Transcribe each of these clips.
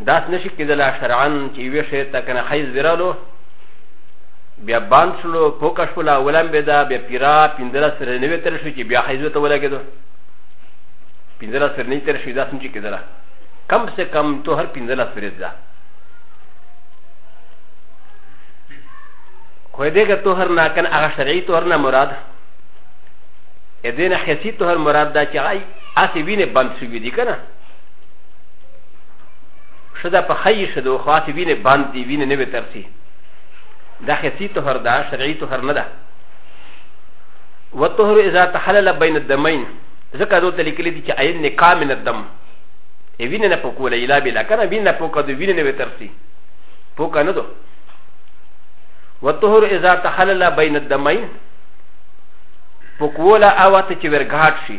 داس نشي کېدلا شرعاً چې یوې شی ته کنه حیض ورالو بیا باند شلو پوکه شوله ولم به دا بیا پیرا پنځلس سره نوې تر شو چې بیا حیض ته ولګېدو پنځلس سره نوې تر شو داس نشي کېدلا کم سے کم تو هر پنځلس سره ده خو دې که طهر نه کنه هغه شرعي طهر نه مراد دې نه حسي طهر مراد دا چې هغه اسې وینې بند شوي دي که نه ش د په خی ش د و خاص وینه باند دی وینه نه وترسي دا خسی طهر دا شرعي طهر نه ده و طهر اذا تحلل بین الدمین ځکه دوی ته لیکلي دي چې عین نکاح من الدم ای وینه نه پکوله الا بلا کنه وینه نه پکوله دوی وینه نه وترسي پوکا نه دو و طهر اذا تحلل بین الدمین پکوله اواته چې ورګاټ شي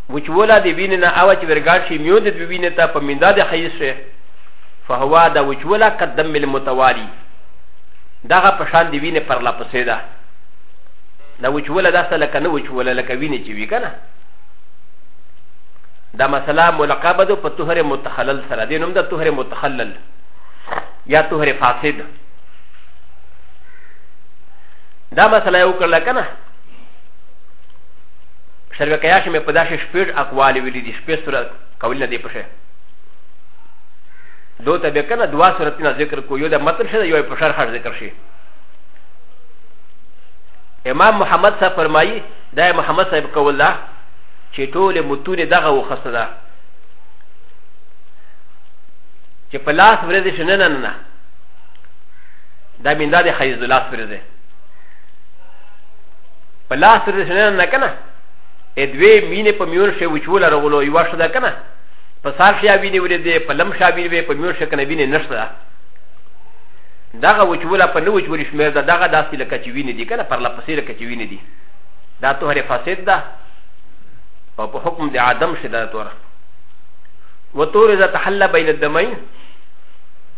وچولا د وینې نه هغه چې ورګاډ شي میو د دوی وینې ته په میندا د حیث شي فهو د وچولا قدم المتوالي دغه په شان د وینې پر لا پسې ده دا وچولا داسته لکه نه وچولا لکه وینې چې وی کنه دا مسله ملقبه ده په طهر متخلل سره دې نوم ده طهر متخلل یا طهر فاسد دا مسله یو کړل کنه شروع کیا شمه په داسې شپږ اقوال ویلي دي شپږ صورت قولونه دی پښه دو ته به کنه دوا صورتونه ذکر کو یو د متن شه یو په شرح ذکر شي امام محمد صاحب فرمایي دا محمد صاحب کول ده چې ټول متون دغه وخصه ده چې په لاس ورځې شنه نه نه دا مینده د خیز د لاس ورځې په لاس سره شنه نه کنه ا دوی مینې په میون شي وچول راغلو یو شته کنه په سار شي ویني ولې دې په لم شي ویني په میون شي کنه ویني نشته دغه وچوله په نو وچول شمیر ده دغه داسې لکه چې ویني دي کنه پر لپسې لکه چې ویني دي دا تو هر فاسد ده او په حکم د عدم شي دا توره وتور اذا تحل بين الدمين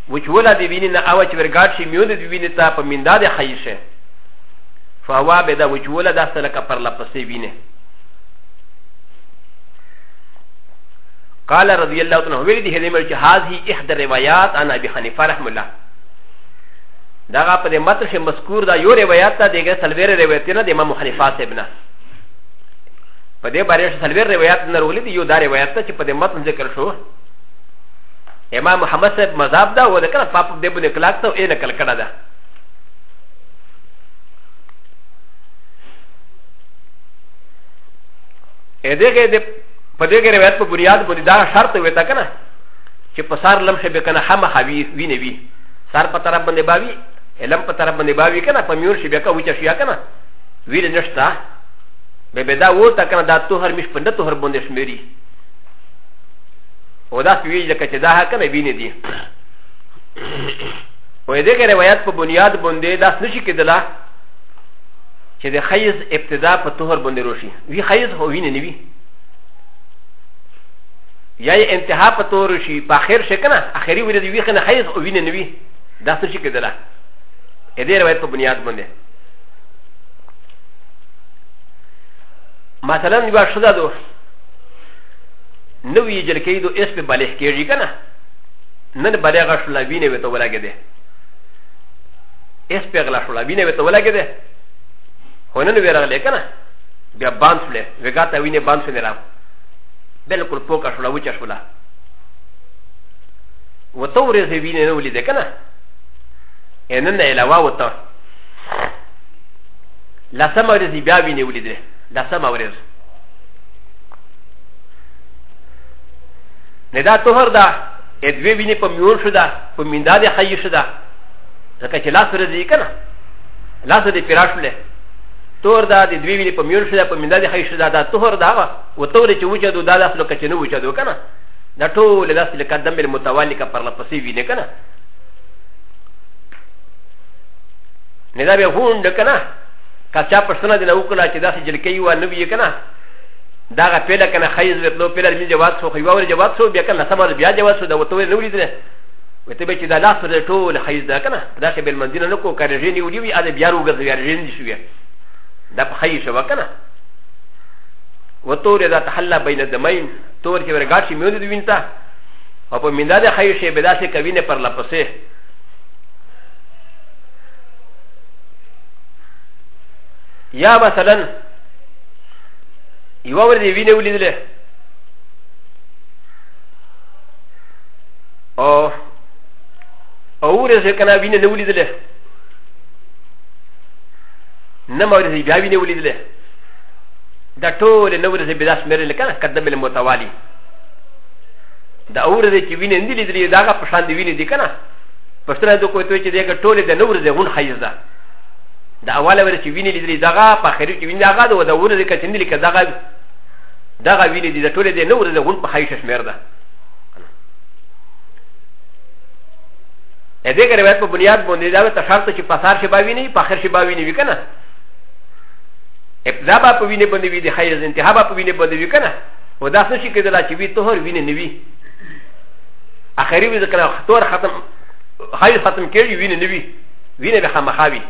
وچوله دی ویني نه او چې ورګاټ شي میون دی ویني ته په میندا دی خیشه فوا به دا وچوله دا سره لکه پرله پسې وینه قال رضي الله عنه ویل دي هلمر چې هذه احدى الروايات عن ابي حنيفه رحم الله دا په دې متن کې مذکور دا یو روایت ده دغه سلویر روایت نه د امام حنیفه صاحب نه په دې باره کې سلویر روایت نه ولې دی یو دا روایت چې په دې متن ذکر شو امام محمد صاحب مذهب دا و د کله پاپ دې بنه کلاک ته یې نقل کړه ده ا دغه د په دغه روایت په بنیاد باندې دا شرط وي تا کنه چې په سار لمح به کنه هم خوي وی نه وي سار په طرف باندې باوي علم په طرف باندې باوي کنه په میور شي به کا وچ شي کنه وی نه نشتا به به دا و تا کنه دا تو هر مش پنده تو هر باندې شمیري او دا سوي لکه چې دا کنه وی نه دي و دې کې روایت په بنیاد باندې داس نشي کېدلا چې د خیز ابتدا په طهر باندې روشي وی خیز هو وینې نه وی یا یې انتها په طهر روشي په اخر شي کنه اخري ورې دی وی کنه خیز هو وینې نه وی داس نشي کېدلا دې روایت په بنیاد باندې مثلا یو شدا دو نوې جلکې دو اس په بالغ کېږي کنه نن بلغه شولا وینه وته ولګه ده اس پیغلا شولا وینه وته ولګه ده خو نن ویرغله کنه بیا باند شوله وګاته وینه باند شوله را بالکل پوکا شولا وچا شولا وته ورځ وینه نه ولیده کنه انن علاوه وته لسمه ورځ بیا وینه ولیده لسمه ورځ نه دا طهر ده ا دوی ویني په میون شو ده په میندا ده خی شو ده ځکه چې لاس ورځي که نه لاس دې پیرا شولې تور ده د دوی ویني په میون شو ده په میندا ده خی شو ده دا طهر ده هغه و تورې چې وچه دو دا لاس لکه چې نه وچه دو که نه دا ټول لاس لکه دم متوالي که پرله پسې ویني که نه نه دا به هوند که نه که چا پښتنه دې نه وکړه چې داسې جلکۍ و نه وي که نه دا غا پیلا کنه خیز وتلو پیلا می جواز سو خیوا ور جواز سو بیا کنه سمر بیا جواز سو دا وته نو لیدل وته به چې دا لاس پر ټول خیز دا کنه دا شی بل منځنه نو کو کړه جنی ودی وی ا بیا روګه بیا جن دي شوې دا په خیز شو کنه وتور دا تحلا بین دمین تور چې ورګاټ شي میود وینتا او په میندا د خیز شی بلا سه کوي نه پر لپسه یا مثلا یو ور دی وینه ولیدله او او ورځ کنه وینه نه ولیدله نه مورځ بیا وینه ولیدله دا ټول نه ورځ بیا داس مېرل کنه قدم له متوالی دا ورځ چې وینه نه لیدلې داغه په شان دی وینه دی کنه پښتنه د کوته چې دغه ټول د نور زغون خیز ده د اوله ورځ چې وینې لیدلې دغه په خیري چې وینې هغه د د ورځې که چې نه لیکه دغه دغه وینې دي د ټولې د نه ورځې غون په خیشه شمېر ده ا دې کې روایت په بنیاد باندې دا ته شرط چې په سار شي باوی نه په خیر شي باوی نه وکنه ابتدا به په وینې باندې وي د خیر ز انتها به په وینې باندې وي کنه و دا څه شي کېدل چې وی طهر وینې نه وي اخري وي ځکه تور ختم خیر ختم کېږي وینې نه وي وینه به خامخا وي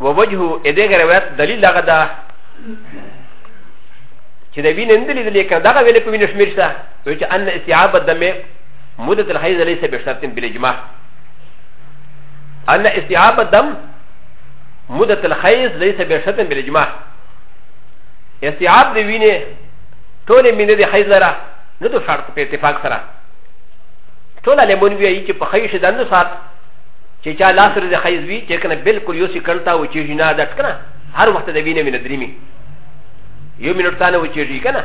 ووجه ا دغه روایت دلیل هغه ده چې د وینې نه دلیل لیکه دغه ویلې په وینې شمیر شته وایي چې ان استیعاب الدم مدة الحیض ليس بشرط بالاجماع ان استیعاب الدم مدة الحیض ليس بشرط بالاجماع استیعاب د وینې ټولې مینې د حیض لره نه د شرط په اتفاق سره ټوله لمون وی چې په خی شي دنه سات چې چا لاس رزه خیز وی چې کنه بالکل یو سکند تا و چې جنا دټ کنه هر وخت د وینې من درېمی یو منټ تا نه و چې جی کنه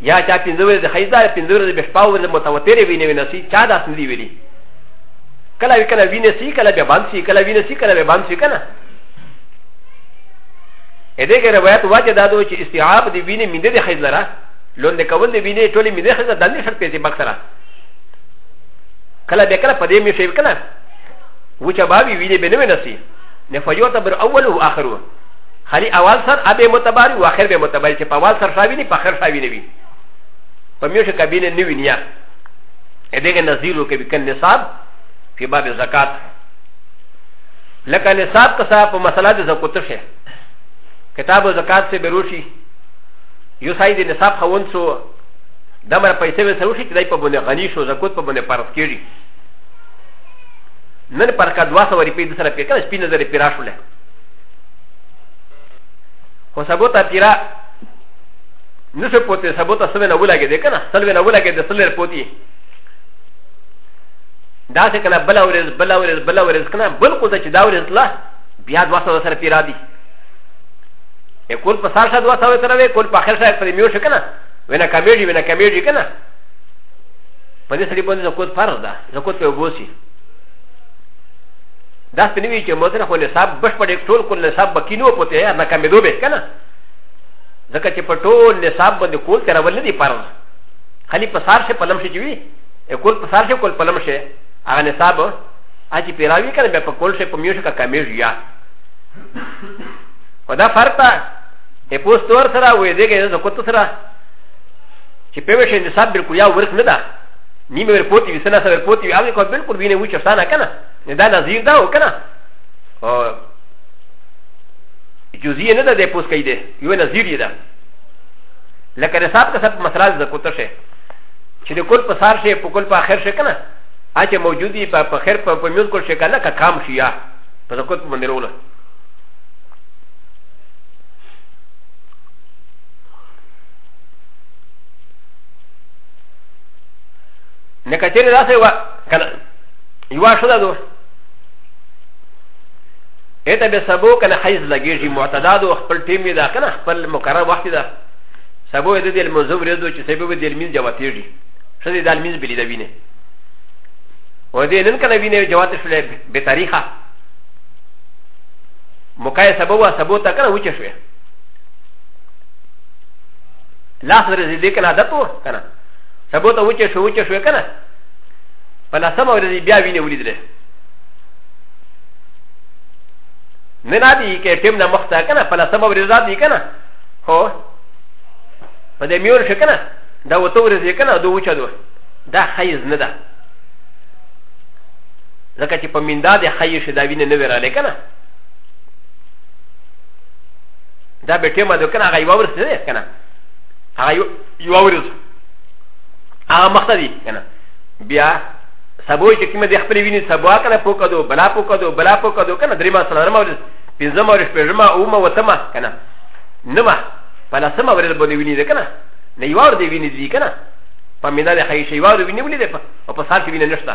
یا چا پنځه ورځې د خیز دا پنځه ورځې به شپه ورځې متوترې وینې وینې سي چا داس نه دی ویلي کله وی کنه وینې سي کله به باندې سي کله وینې سي کله به باندې سي کنه ا دې کې روایت واجه دا دوی چې استيعاب دی وینې مینده د خیز لره لون د کول دی ویني ټولې مې نه خزه د نه شر پیسې بک سره کله به کله په دې مې شي کله و چې بابي ویني به نه ونسي نه فجوت بر اول او اخر و خالي اول سر ابي متباري او اخر به متباري چې په اول سر شاوي نه په اخر شاوي نه وي په مې شي کبینه نه وینیا دغه نظیر او کبي کن نصاب په باب زکات لکه نصاب کسا په مسله د زکوت شه کتاب زکات سے بروشی یو سای د نصاب خاوند سو د مر پیسې به سره وشي چې دای په باندې غني شو زکوت په باندې فرض کیږي نن پر کا دوا سو روپۍ د سره پې کړه سپینه زره پیرا شوله خو سبو ته پیرا نشو پوتې سبو ته سوي نه ولګې دې کنه سلوي نه ولګې دې سلر پوتې دا څه کنه بل اورز بل اورز بل اورز کنه بل کو ته چې دا اورز لا بیا دوا سو سره پیرا دي ا کول په سر شاد وساوي کنه وي کول په اخر شاد پر میو شو کنه وینا کمیډي وینا کمیډي کنه په دې سړي باندې زکوت فرض ده زکوت په وبوسي دا سپینوي چې مدر خو نصاب بش په ډېر ټول کول نصاب بکینو پته یا نه کمیدو به کنه ځکه چې په ټول نصاب باندې کول تر ول دي فرض خلی په سار شي په لم شي جوي ا کول په سار شي کول په لم شي هغه نصاب اچي پیراوي کنه به په کول شي په میو شي کا کمیډي یا و دا فرطا ا پوستور سره وې دغه د کوت سره چې په وشه نصاب بالکل یا ورک نه ده نیمه ور پوتې وي سنه سره پوتې وي هغه کو بالکل وینې وچ سانه کنه نه دا نظیر دا وکنه او جزئیه نه ده د پوس کیده یو نظیر یې ده لکه نصاب کا سب مسله د کوت شه چې د کول په سار شه په کول په اخر شه کنه اچھا موجودی په خیر په میوز کول شه کنه کا کام شیا په کوت باندې وروله نه کچېره داسې و کنه یو شوه دو اته به سبو کنه حیز لګیږي معتداد او خپل ټیم یې دا کنه خپل مقرر وخت دا سبو دې د منظور ورځو چې سبو دې المین جواتېږي شدې د المین بلی دا وینه و دې نن کنه وینه جوات شولې به تاریخه مکای سبو و سبو تا کنه وچه شوه لاس ورځې دې کنه عادت و کنه سبو تا وچه شو وچه شوه کنه په لاسمه ورځې بیا وینې ولیدلې نه نه دی کې ټیم نه مخته کنه په لاسمه ورځې ذات دی کنه هو په دې میور شو کنه دا وته ورځې کنه دوه وچه دوه دا خیز نه ده ځکه چې په میندا د خیو شي دا وینه نه وراله کنه دا به ټیمه د کنه هغه یو ورس نه دی کنه هغه یو ورس هغه مخته دی کنه بیا سبوی چې کومه د خپل ویني سبوا کنه پوکا دو بلا پوکا دو بلا پوکا دو کنه درې ما سره درما ورس پنځم ورس پېژما او ما وتما کنه نما فلا سما ورس باندې ویني ده کنه نه یو ور دی ویني دی کنه په میندا د خیو شي یو ور ویني ولې ده په سار کې ویني نشته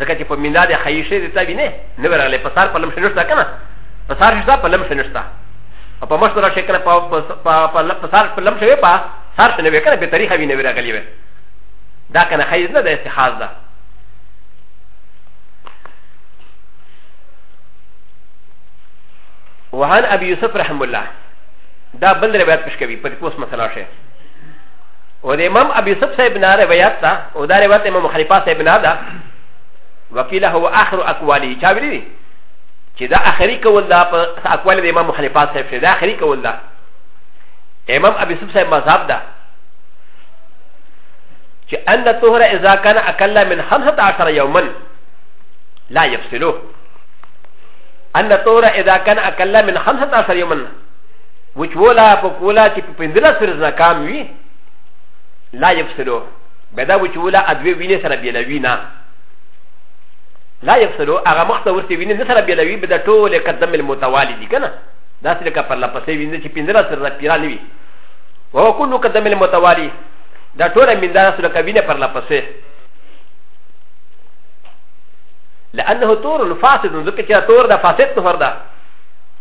ځکه چې په میندا د خیي شي د تابي نه نه ورغلی په سار په لم شنشته که نه په سار شته په لم شنشته او په مشته راشه کنه په سار په لم شوی په سار شنه وی کنه به تاریخ وی نه ورغلی وی دا کنه خیز نه د استخاز ده وهان ابي يوسف رحم الله دا بل روایت پښکوي په پوس مسله شه و د امام ابي يوسف صاحب نه روایت ده او دا روایت امام خلیفه صاحب نه ده وکیل هو اخر اقوالی چا ویلي دي چې دا اخري کول ده په اقوال د امام خلیفه صاحب شه دا اخري کول ده امام ابي يوسف صاحب مذهب ده چې ان طهر اذا كان اقل من 15 يوما لا يفصله ان طهر اذا كان اقل من 15 يوما وچولا په کولا چې په پندلا سره زکام وي لا يفسلو بدا وچولا ادوي ویني سره بیلوي نه لا يفسلو هغه مخ ته ورته ویني سره بیلوي بدا ټول قدم المتوالي دي کنه دا سره کا پر لا پسې ویني چې پندلا سره پیران وي وهو كل قدم المتوالي دا ټول من دا سره کوینه پر لا پسې لانه تور فاسد ذکر چې تور دا فاسد تور ده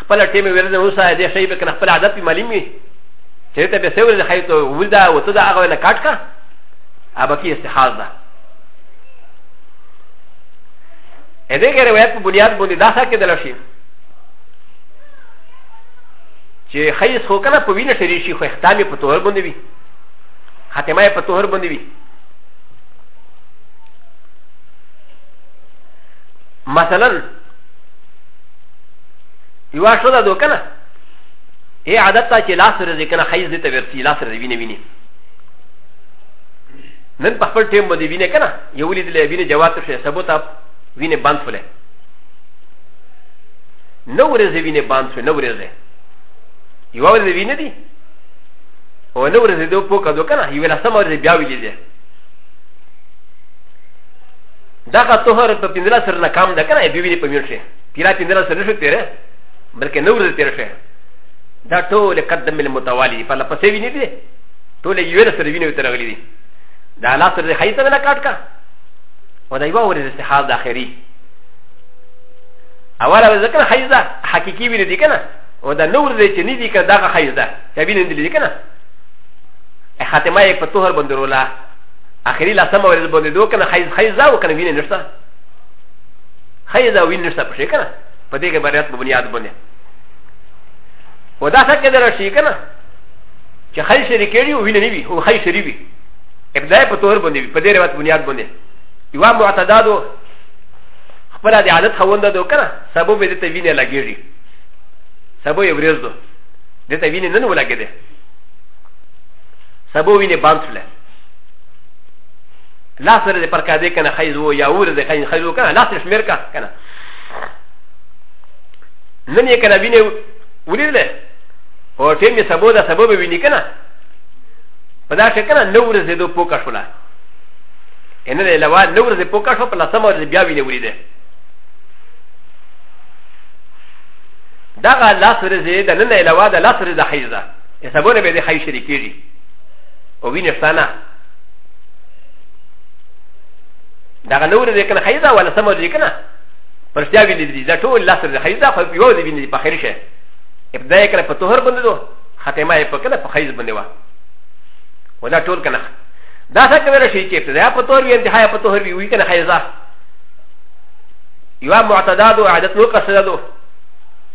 خپل ټیم ویل نه وسه دې شی به کنه خپل عادت په معلوم وي چې ته به سوي نه خیته ولدا او ته دا هغه نه کاټ کا ابا کی استخاز ده ا دې کې روایت په بنیاد باندې دا څه کې دل شي چې خیس خو کنه په وینه شری شي خو اختامي په تور باندې وي خاتمه په تور باندې وي مثلا یو شو دا دو کنه ای عادت ته چې لاس ورځي کنه خیز دې ته ورسي لاس ورځي ویني ویني نن په خپل ټیم باندې ویني کنه یو لید له ویني جواب شه ثبوت اپ ویني باند فله نو ورځي ویني باند فله نو ورځي یو ورځي ویني دي او نو ورځي دوه پوکا دو کنه یو لا سم ورځي بیا ویلې دي دا که توهر په پندرا سره ناکام ده کنه بیا ویني په میل شي پیرا پنځه ورځې نه شو تېره بلکې نو ورځې تېره شوه دا ټول قدم المتوالي په لپسې ویني دي ټول یو ورځ سره ویني تر غلي دي دا الله سره دې خیته نه کاټ کا او دا یو ورځ استحال د اخري اوله ورځ کنه خیزه حقيقي ویني دي کنه او دا نو ورځې چې نه دي کنه دا خیزه چې ویني دي کنه خاتمه یې په توهر بندرولا اخري لاسمه ورځ باندې دوه کنه خیز خیزه او کنه ویني نشته هي دا وين نشته پشي کنه په دې کې بريات په بنياد باندې ودا څه کې درشي کنه چې خي شريک کړي او وين نه وي او خي شريک وي ابدا په تور باندې په دې روایت بنياد باندې یو معتدادو خپل د عادت خوند دو کنه سبب دې ته وینه لګيږي سبب یې ورز دو دې ته وینه نه ولګي دې سبب وینه باندې لا سره د پرکا دې کنه خیز وو یا ور دې خیز خیز وو کنه لا سره شمیر کا کنه نن یې کنه وینې ولیدل او ټیم یې سبو دا سبب ویني کنه په دا شکل نه نو ورځې دو پوکا شولا ان له لوا نو ورځې پوکا شو په لاسمه ورځې بیا وینې ولیدل دا غا لاس ورځې د نن له لوا د لاس ورځې د حیز ده سبونه به د حیز شریکېږي او وینې ستانه دا غنور دې کنه خیزه ولا سمو دې کنه پرشتیا ویلې دي دا ټول لاس دې خیزه خو یو دې ویني په خیر شه ابتدا یې کړه په طهر باندې دو خاتمه یې په کنه په خیز باندې وا ولا ټول کنه دا څه کوي شي چې ابتدا په طهر وی انتها په طهر وی وی کنه خیزه یو معتداد او عادت نو قصدا دو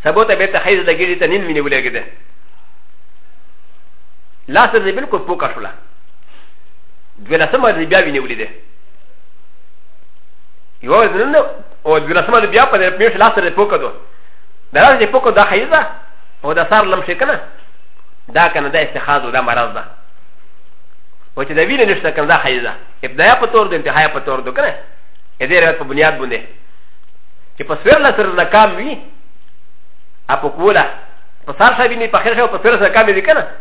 سبوت به ته خیز لګیږي ته نین مینه ولګیږي لاس دې بالکل پوکا شولا دوی لسم باندې بیا وینې ولیدې یو ورځ نن او دوی لسم باندې بیا په دې پېښ لاس سره پوکه دو دا راز دې پوکه دا خیزه او دا سار لم شي کنه دا کنه دا استخاذ دا مرض ده او چې دا وینې نشته کنه دا خیزه ابتدایا په تور د انتهای په تور دو کنه ا دې رات په بنیاد باندې چې په سر لسر ناکام وي اپو کولا په سار شابینه په خیر شو په سر سره کامې دي کنه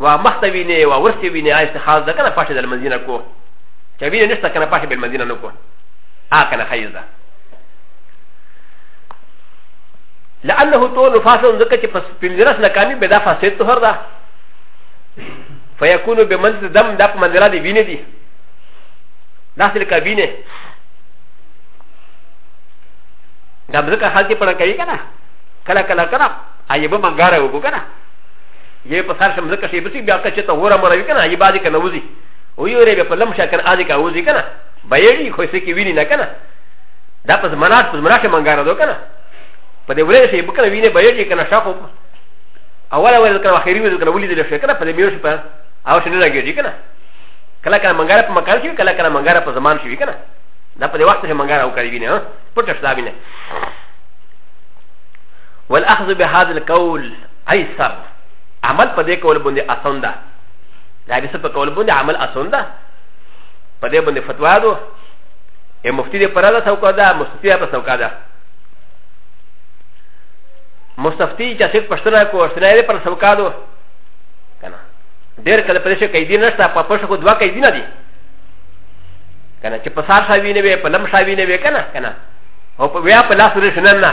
و مخته ویني و ورسي ویني آیسته خاص ده کنه پاشه د المنزینه کو چې ویني نشته کنه پاشه بل منزینه نه کو آ کنه خیز ده لانه تو نفاس ذکر چې پس پنځرس ناکامي به دا فاسد طهر ده فیکونو به منځ دم د په منځره دی ویني دي داسې لکه ویني دا ځکه حالت په لکه یې کنه کله کله کنه ایبه منګاره وګو کنه یې په سر شم ځکه شي بسی بیا که چې ته هوره مروي کنه یې باندې کنه وځي او یې ورې په لم شکن اځي کا وځي کنه بایړي خو سې کې ویني نه کنه دا پس مناش پس مناش منګاره دو کنه په دې ورې شي بکنه ویني بایړي کنه شاکو اول اول کنه اخیری وځي کنه ولې دې شي کنه په دې میوش په او شنه راګي کنه کله کله منګاره په مکان شي کله کله منګاره په زمان شي کنه دا په دې وخت کې منګاره او کوي نه پټه شته وینه والاخذ بهذا القول اي سر عمل په دې کول باندې اسان ده د ابي سر په کول باندې عمل اسان ده په دې باندې فتوا ده ا مفتي دې پراله څوکا ده مفتي په څوکا ده مستفتي چې څوک پښتنه کو ورسنه دې پر څوکا ده کنه ډېر کله پرې شي قیدی نشته په پښه کو دوا قیدی نه دي کنه چې په سار شاوی نه وي په لم شاوی نه وي کنه کنه او په بیا په لاس ورې شنن نه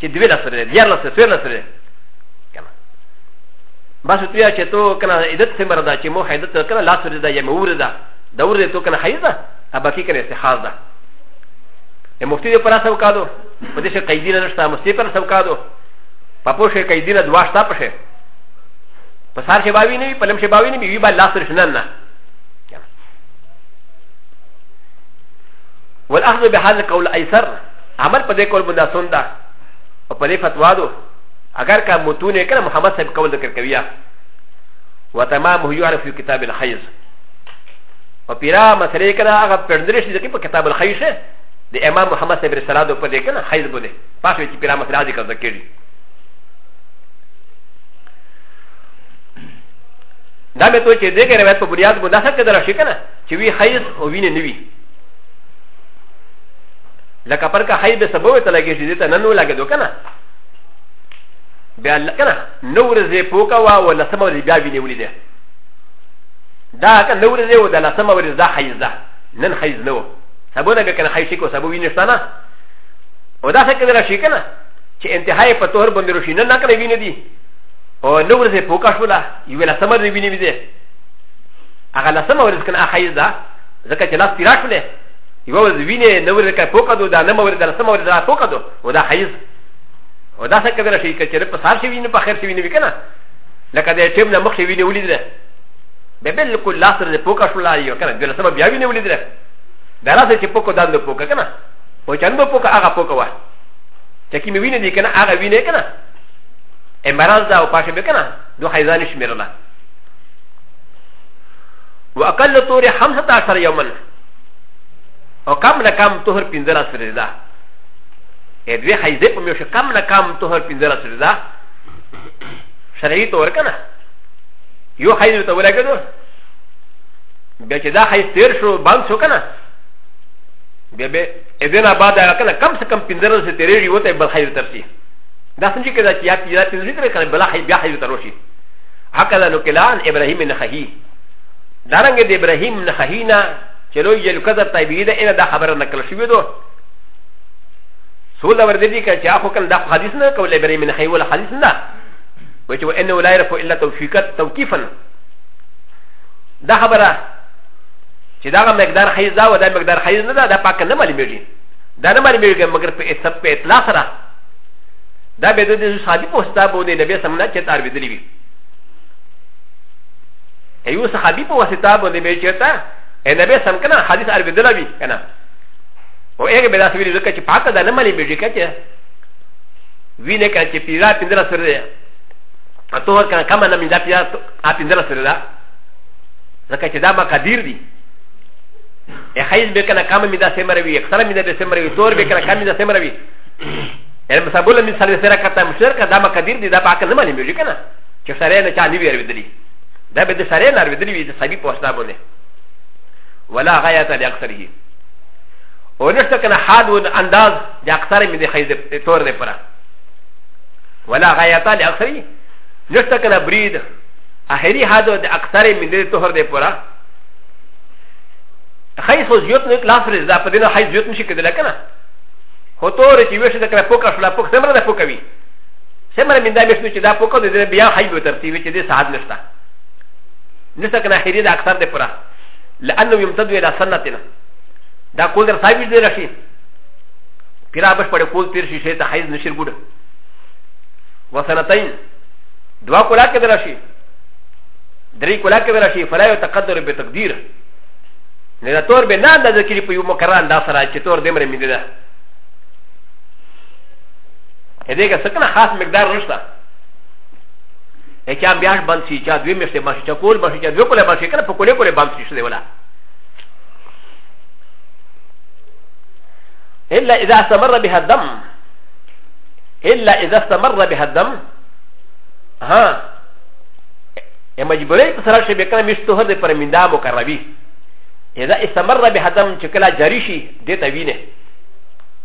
چې دوی لس ورځې دیار لس څویر لس ورځې کنه بس تو یا چې تو کنه عدت څومره ده چې مو حیدت کنه لس ورځې ده یا مو ورځ ده د ورځې تو کنه حیض ده ابکی کنه استخاذ ده مفتی دې پر اسو کادو په دې شه قیدی نه نشته مفتی پر اسو کادو په پوه شه قیدی نه دوا شته پشه په سار شه باوی نه په لم شه باوی نه وی با لاس رښنه نه والاخذ بهذا القول ايسر عمل په دې کول مناسون ده او په دې فتوا ده اگر که متونه کړه محمد صاحب کول ذکر کوي وتمام هو يعرف في كتاب الخيز او پیرا مسلې کړه هغه پندرش دي چې په کتاب الخيز د امام محمد صاحب رساله ده په دې کنه خيز بده پاسو چې پیرا مسلې ذکر ذکر دي دا به تو چې دغه روایت په بنیاد باندې څه کېدل شي کنه چې وی خيز او وینه نوي لکه پر کا حیب سبو ته لګی شي ته نن ولګې دو کنه بیا کنه نور زه پوکا وا ولا سم ولې بیا ویني ولې ده دا که نور زه و د لسم ولې دا حیز ده نن حیز نه و سبو نه کنه حیز کو سبو ویني ستانه او دا څه کېدل شي کنه چې انتهای په تور باندې روشي نه نکړې ویني دي او نور زه پوکا شولا یو لسم ولې ویني وي ده هغه لسم ولې کنه حیز ده ځکه چې لاس پیراټ ولې یو ورځ وینې نه ورځ کې پوکه دو دا نه مورې دا سم ورځ دا پوکه دو او دا حیز او دا څه کېدل شي چې په سار شي وینې په خیر شي وینې وکنه لکه د ټیم نه مخ شي وینې ولیدل به بالکل لاس سره پوکه شو لا یو کنه د سم بیا وینې ولیدل دا راځي چې پوکه دا نه پوکه کنه او چې نو پوکه هغه پوکه وه چې کی مې وینې دي کنه هغه وینې کنه امراض دا او پاشه به کنه دوه حیزان شمیرله واقل طور 15 يوما او کم نه کم طهر پنځله سره ده ا دوی حیزه په میوشه کم نه کم طهر پنځله سره ده شرعي طور کنه یو حیزه ته ولګدو بیا چې دا حیز تیر شو بند شو کنه بیا به اذن آباد هغه کنه کم څه کم پنځله سره تیرېږي وته بل حیز ترسي دا څنګه کېدا چې یا پیدا پنځله تر کنه بل حیز بیا حیز تروشي هکذا نو کلان ابراهیم نخهی دارنګه د ابراهيم نخهي نه چې لوی جلو کذب تابعي ده اله دا خبره نقل شوې ده سول ور دي که چې اخو کله دا حدیث نه کوله ابراهيم نخهي ولا حدیث نه و چې انه لا يعرف الا توفيقا توقيفا دا خبره چې دا مقدار حیز دا و دا مقدار حیز نه ده دا پاک نه معلومېږي دا نه معلومېږي مګر په حساب په اطلاع سره دا به د دې صحابي په حساب باندې نبی سمنا چې تار ویدلی وي ایو صحابي په واسطه باندې به چیرته ا نبی سم کنه حدیث ار بدل وی کنه او هغه به داسې ویل چې پاکه ده نه ملي به چې وینه کنه چې پیرا پندره سره ده اته ور کنه کما نه میندا پیرا ا پندره سره ده ځکه چې دا مقادیر دي ا خیز به کنه کما میندا سمر وی اکثر میندا به سمر وی تور به کنه کما میندا سمر وی ا مسابله مثال سره کته مشرک دا مقادیر دي دا پاکه نه ملي به کنه چې سره نه چا نیوی ور ودلی دا به د سره لار ودرې وي د صحابي په واسطه باندې ولا غایت علی اکثر هی او نشته کنه حال و انداز د اکثر مې د خیز تور دی پره ولا غایت علی اکثر هی نشته کنه برید اخری حد د اکثر مې د تور دی پره خیز خو زیوت نه لاس رز دا په دې نه خیز زیوت نشي کېدل کنه هو تور چې وښه د کنه پوکا شلا پوک سمره نه پوکوي سمر من دامي شنو چې دا پوکو د بیا حج به ترتیب چې دې ساعت نشته نشته کنه هری دا اکثر دې پورا لانه يمتد الى سنتنا دا کول در صاحب دې راشي پیرا بش پړ کول تیر شي ته حیز نشر ګډ وسنتين دوا کولا کې درشي درې کولا کې درشي فلا يتقدر بتقدير نه دا تور به نه د ذکر په یو مکران دا سره چې تور دمر مې دي هدي که سکنه خاص مقدار نشته اچا بیا بند شي چا دوی مشته بند شي چا کول بند شي چا دوی کوله بند شي کنه په کوله کوله بند شي شو دی ولا الا اذا استمر بها الدم الا اذا استمر بها الدم ها ا مجبوري په سره شي بکنه مشته هر دې پر میندا مقربي اذا استمر بها الدم چې کله جاری شي دې ته وینه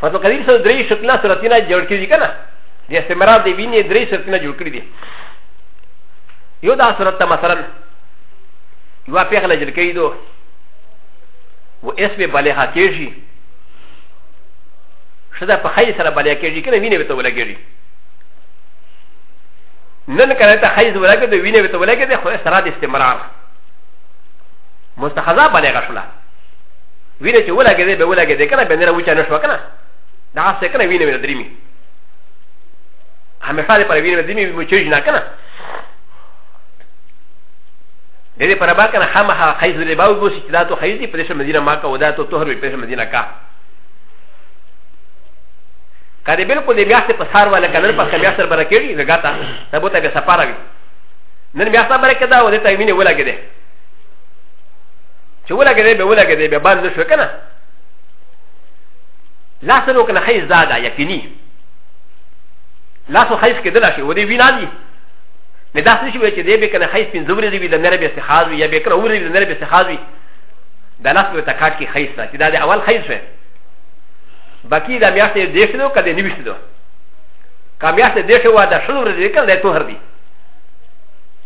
فتو قدیم سره درې شرطونه صورتونه جوړ کړي دي که نه د استمرار د وینې درې شرطونه جوړ کړي دي یو دا صورت ته مثلا یوه پېښه نجل کوي دو و اسم بلغه کېږي ښځه په ښځې سره بلغه کېږي که نه وینې ورته ولګېږي نن کله ته ښځې ولګېد وینې ورته ولګېد خو سره د استمرار مستخذه بلغه شوله وینه چې ولګېدې به ولګېدې که نه بندره وچه نه شوه که نه دا هسې که نه وینه وینه درېمي همېشه دې پر وینه درېمي مچېږي نه که نه د دې پر با که نه خامخا خیز لري به وګوسي چې دا تو خیز دي پرېشه مدینه ما که ودا تو طهر وي پرېشه مدینه کا که دې بلکل دې میاشتې په سار والا که نن پخه میاشت سره بره کېږي غږا ته ته به ته بیا سپاره وي نن میاشت سره بره کېده او دې ته وینه ولګېدې چې ولګېدې به ولګېدې به بند شو که نه لاس نو که نه خیز دا ده یقیني لاسو خیز کېدل شي و دې وینا دي نه داسې شي چې دې به که نه خیز پنځه ورځې وي د نره به استخاذ وي یا به که نه ورځې د نره به استخاذ وي د لاس په تکاټ کې خیز ده چې دا د اول خیز شوی باقي دا میاشت یې دېرش ده که د نوي شته ده که میاشت یې دېرش وه دا شل ورځې که نه د توهر دي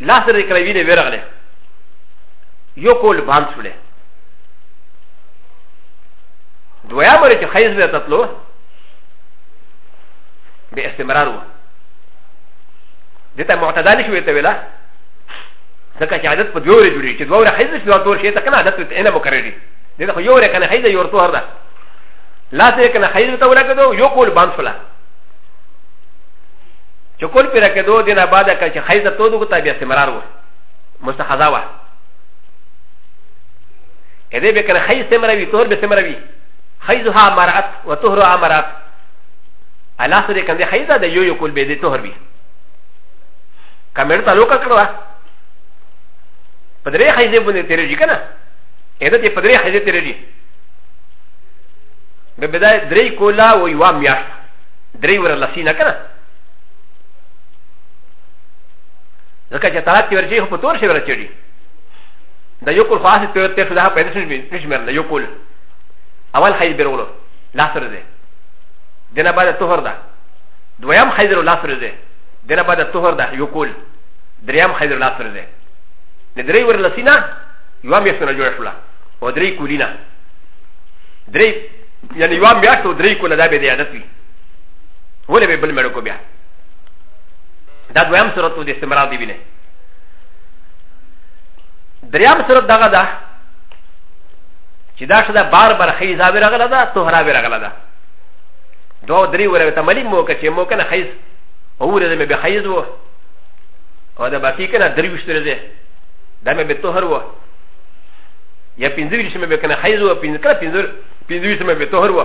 لا سر دې کړوي نه ورغله یو کول باند شوله دویا مری چې خیز به تطلو به استمرار و دته معتدل شوې ته ویلا ځکه چې عادت په دوه ورځې جوړي چې دوه ورځې خیز شو تور شي ته کنه عادت ته نه مکرر دي دغه یو ورځې کنه خیز یو تور ده لا ته کنه خیز ته ولګدو یو کول باند شوله چې کول پیرا کې دوه دینه بعد کړ چې خیزه تو دغه تابع سمرار و مستخذا و ا دې به کنه خیز سمروي تور به سمروي خیزها مرات و طهرها مرات الله سره کنده خیزه د یو یو کول به دې طهر وي کمر تعلق کړو په درې خیزه باندې تیرېږي کنه ا دې په درې خیزه تیرېږي به بدای درې کولا و یو میاشت درې ور لسی نه کنه ځکه چې طلاق کې ورچې خو په تور شي ورچې دي د یو کول خاص ته ته دا پیدا شي نشمر نه یو کول اول خیر بیرولو لا سره ده دنه بعد طهر ده دویم خیر لا سره ده دنه بعد طهر ده یو کول دریم خیر لا سره ده نه درې ور لسینا یو مې سره جوړ شولا او درې کولینا درې یعنی یو مې اټو درې کوله دا به دی عادت وي ولې به بل مړ کو بیا دا دویم صورت د استمرار دی وینه دریم صورت دغه ده چې دا شدا بار بار خیز اوی راغله ده طهرا اوی راغله ده دوه درې ورې ته ملي موقع چې موقع نه خیز او ورې مې به خیز وو او دا باقي کنه درې وشتره ده دا مې به طهر وو یا پنځه ویشت مې به کنه خیز وو پنځه کړه پنځه پنځه ویشت مې به طهر وو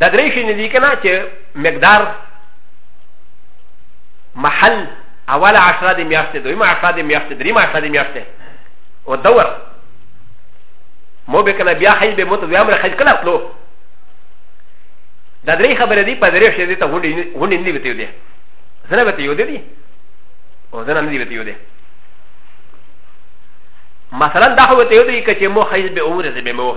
دا درې شي نه دي کنه چې مقدار محل اول عشره د میاشتې دویمه عشره د میاشتې دریمه عشره د میاشتې او دور مو به کنه بیا حج به مو ته بیا مر حج کله تلو دا درې خبرې دي په درې شي دي ته غونډې غونډې نه دي وته دي زنه به ته یو دي او زنه نه دي وته یو دي مثلا دا خو ته یو دي چې مو حج به عمره زبې مو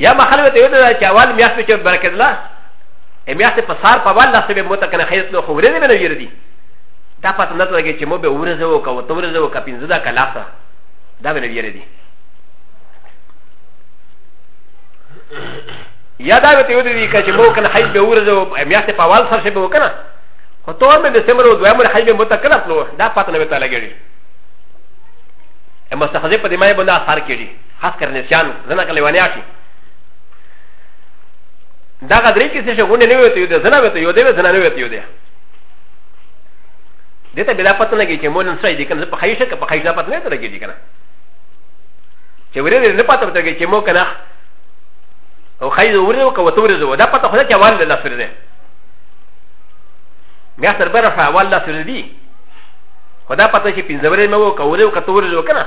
يا ما خلوه ته يودا چې اول مياشت چې برکت الله مياشت په سار په والا سبه مو ته کنه خیر نو خو ورې نه ویری دي دا پته نه لګي چې مو به ورځه او کو تو ورځه او کپینځه دا کلاسه دا به نه ویری دي یا دا ته یود دي چې مو کنه حیز به ورځو میاشت په اول سره به وکنه خو تور مې د سمرو دوه مر حیز به متکلف نو دا پته نه وته لګیږي مستخزه په دې معنی باندې اثر کړي خاص کر نسيان زنا کله ونیا شي دا غدري کې څه شغونه نه وته یو د زنا وته یو د زنا نه وته یو دی دته بلا پته نه کې چې مونږ سره دې کنه په خیشه کې په خیشه پته نه تر کې دي کنه چې ورې نه پته تر کې چې مو کنه او خیزه ورې او کوته ورې زو دا پته خو نه چې وال الله سره دی بیا تر بره فعوال الله سره دی خدا پته چې پنځه ورې مو کوله او کوته ورې زو کنه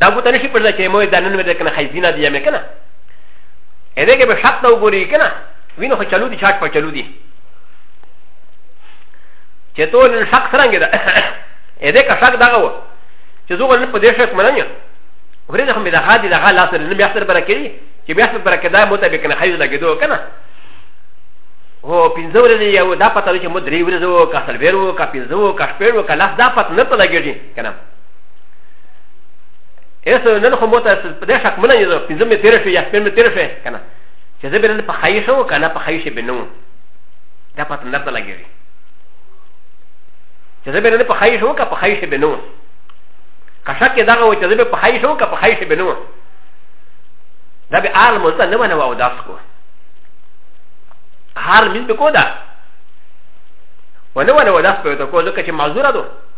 دا بو تنشي پر ځای چې مو دا نن ورته کنه خیزینه دی مې کنه اې دې کې به شرط نو ګوري کنه وینو خو چلو دي چاټ په چلو دي چې ته نن شک څنګه ده اې دې کا شک داغه و چې زه ولن په دې شک منم یم ورې ده هم دا غادي دا غلا سره نه بیا سره برکړي چې بیا سره برکړي دا مو ته به کنه خیز لګیدو کنه هو پنځه ورځې یو دا پته چې مو درې ورځې وو کا سلویر وو کا پنځه وو کا شپږ وو کا لاس دا پته نه پته لګیږي کنه اس نن خو مو ته د شک منه یو پنځه مې تیر شو یا پنځه مې تیر شو کنه چې زه به نن په خایې شو کنه په خایې شي بنو دا پته نه ته لګیږي چې زه به نن په خایې شو کا په خایې شي بنو که شک دا و چې زه به په خایې شو کا په خایې شي بنو دا به آل مو ته نه ونه و داس کو هر مين به کو دا ونه ونه و داس په تو کو لکه چې معذور ده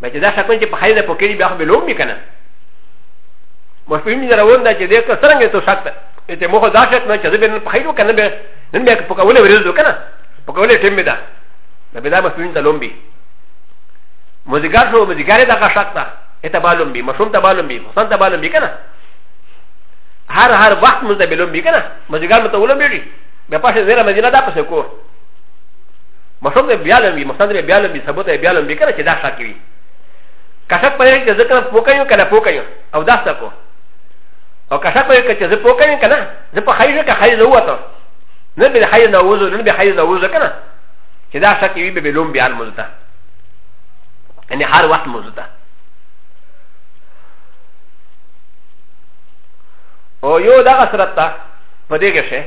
به چې دا شکون چې په خیر ده پکې بیا خو به لوم کنه مشپین دې روان ده چې دې که څنګه ته شک ته ته مخه دا شک نه چې دې په خیر کنه به نن بیا په کولې ورځ کنه په کولې ټیم ده دا به دا مشپین ته لوم بي مزګار شو مزګار دا کا شک ته ته بالوم بي مشوم ته بالوم بي حسن ته بالوم بي کنه هر هر وخت مزه بلوم بي کنه مزګار متولم بي بیا پاسه زیره مدینه دا پسې کو مسند به بیا لمبي مسند به بیا لمبي ثبوت به بیا لمبي کنه چې دا شک وي که شک پرې کې ذکر پوکا یو کنه پوکا یو او داس تکو او که شک پرې کې چې زه پوکا یو کنه زه په خیر کې خیر نه وته نه به خیر نه وځو نه به خیر نه وځو کنه چې دا شک وي به لوم بیا مزتا یعنی هر وخت مزتا او یو دا اثرت ته په دې کې شه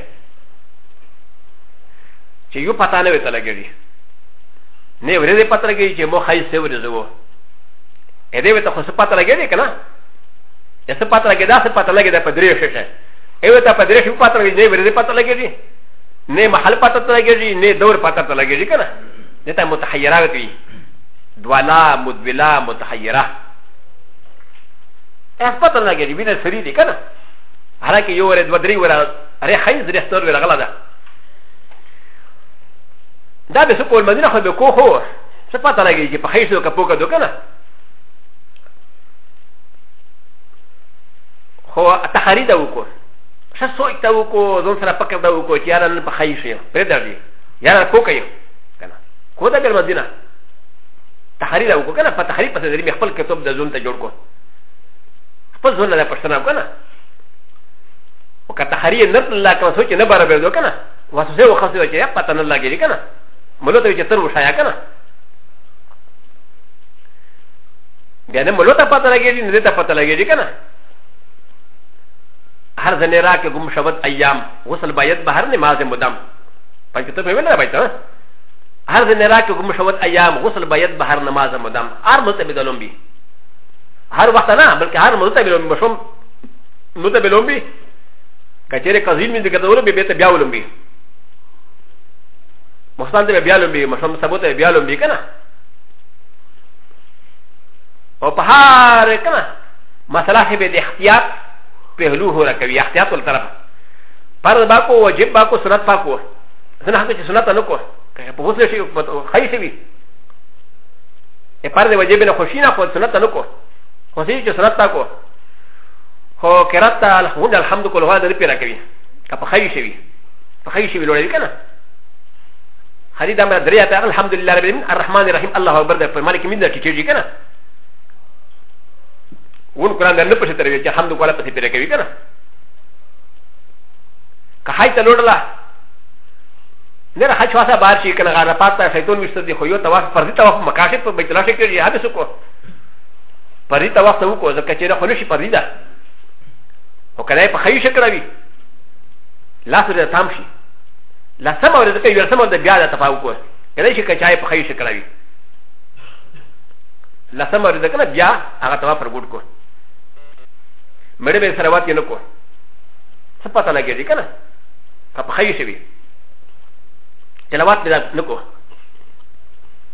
چې یو پتا نه وته لګیږي نه ورې دې پتا لګیږي چې مو خای سه ورې زو اې دې وته خو څه پتا لګیږي کنه یا څه پتا لګیږي دا څه پتا لګیږي په درې شې اې وته په درې شې پتا لګیږي نه ورې دې پتا لګیږي نه محل پتا لګیږي نه دور پتا لګیږي کنه دې ته متحیره وي دوالا مدبلا متحیره ا ف ب ت ل ن ج ر ي ب ي ن ا ل ف ر ي د ي كنا هلاك يورد ودري ولا ريحيز ريحتور ولا غلطه دا به سکول مدینه خو به کو خو څه پته لګی چې په خیر سو کپو کدو کنه خو تحرید وکړ څه سوچ ته وکړو ځون سره پکې دا وکړو چې یاره نن په خیر شي پرې درځي یاره کو کوي کنه کو دا ګر مدینه تحرید وکړو کنه په تحرید پسې درې خپل کتاب د ځون ته جوړ کو خپل ځون له پښتنه کنه و که تخریه نتن الله کنه سوچ نه بره بیدو کنه واسو سه وخصی وچه یا پتا نه لگیری کنه ملو تا وچه تر وشایا کنه بیا نه ملو تا پتا لگیری نه تا پتا لگیری کنه هر زنه را که گم شود ایام غسل باید به هر نماز مدام پنچه تو پیمه نه باید ها هر زنه را که گم شود ایام غسل باید به هر نماز مدام هر ملتا بیدلون بی هر وقت نه بلکه هر ملتا بیدلون بشم مو ته به لومبي که چېرې قضیل مې ذکر ته ولومبي بیا ته بیا ولومبي مختان ته بیا لومبي مشم سبو ته بیا لومبي که نه او په هر که نه مسله کې به د احتیاط پهلو هو راکوي احتیاط ول طرف فرض باکو واجب باکو سنت پاکو ځنه هغه چې سنت نه کو که په وسه شي خی شي وي فرض واجب نه خوشي نه خو سنت نه کو خو چې سنت پاکو هو کرات ته الحمد الحمد کول هو نه پیرا کوي که په خی شوی په خی شوی لوړوي کنه خدي دا مې دریا ته الحمد لله رب العالمین الرحمن الرحیم الله اکبر د په مالک مين د ټیټیږي کنه ون قران نه پښه تروي چې الحمد کوله پسې پیرا کوي کنه که حی ته لوړلا نه حج واسه بار شي کنه غره پات ته شیطان وشته دی خو یو تواف فرضي تواف مکاشف په بیت الله شي کړی هغه څه کو پر دې ته وخت وکړو ځکه چې نه خو نشي پر دې ده خو که نه په ښه شکل وي لاس ورته تام شي لا سم ورته ځکه یو سم ورته بیا د تفا وکړو که نه شي که چای په ښه شکل وي لا سم ورته ځکه بیا هغه تفا پر ګډ کو مړې به سره واتې نه کو څه پته لګېږي که نه که په ښه شي وي تلاوات به نه کو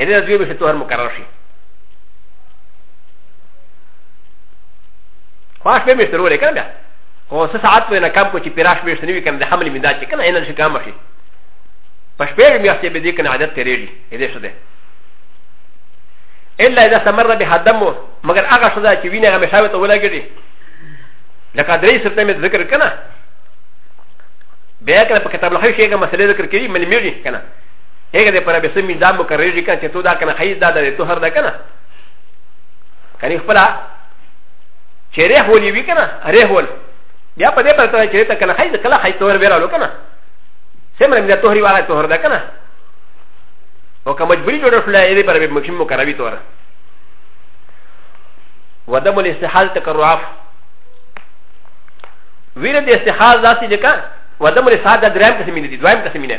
ان د دوی مشته طهر مقرر شي خواش به مشته ورو کنه بیا خو څه ساعت په نه کم کو چې پیراش به شنوي کنه د حمل میندا چې کنه ان شي کم شي په شپږ میاشتې به دې کنه عادت تیرېږي دې څه ده الا اذا استمر به دم مگر هغه څه ده چې وینه همیشه وته ولګي لکه درې سرته مې ذکر کنه بیا کنه په کتاب لخوا شي هغه مسله ذکر کړي ملي مېږي کنه هغه د پر به سمي دا مکرېږي کنه چې تو دا کنه خیز دا د تو هر دا کنه کني خپل چې ره ولي وی کنه ره ول بیا په دې پر ته چې ته کنه خیز کله خیز تور ویرالو کنه سمره مې تو هري والا تو هر دا کنه او که مجبوری جوړه شوله یې پر به مکشم مکروي تور ودم الاستحال تکرعاف ویره د استحال داسې لکه ودم الاستحال د دریم قسم نه دي دوایم قسم نه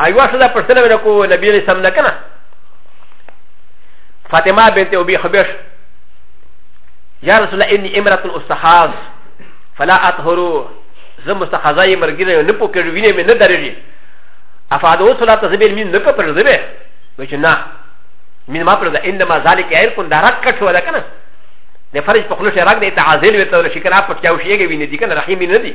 ايوا سدا پرسنه ونه کو نبی عليه السلام نه کنه فاطمه بنت ابي خبيش يا رسول الله اني امراه استخاذ فلا اطهر زم مستخذاي مرغيره نه پوکړ وینه مې نه درېږي افادو صلاه تزبير مين نه پر زبه وچ نه مين ما پر ده انما ذلك غير كن درک کټ ولا کنه د فرج په خلوش راګ دې تعازل وته شکر اپ پټیاو شيګه ویني دي کنه رحیم نه دي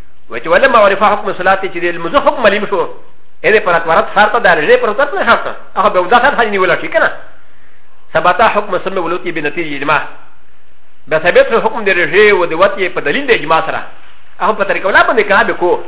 و چې ولما عرف حکم الصلاه چې د لمزه حکم معلوم شو اې دې پر اتوارت شرط ده رجې پر اتوارت نه شرط هغه به ودا سره حاجی ولا شي کنه ثبتا حکم سمه ولوتی به نتیجه اجماع به ثابت شو حکم د رجې او د وتی په دلیل د اجماع سره هغه په طریقه ولا باندې کار به کو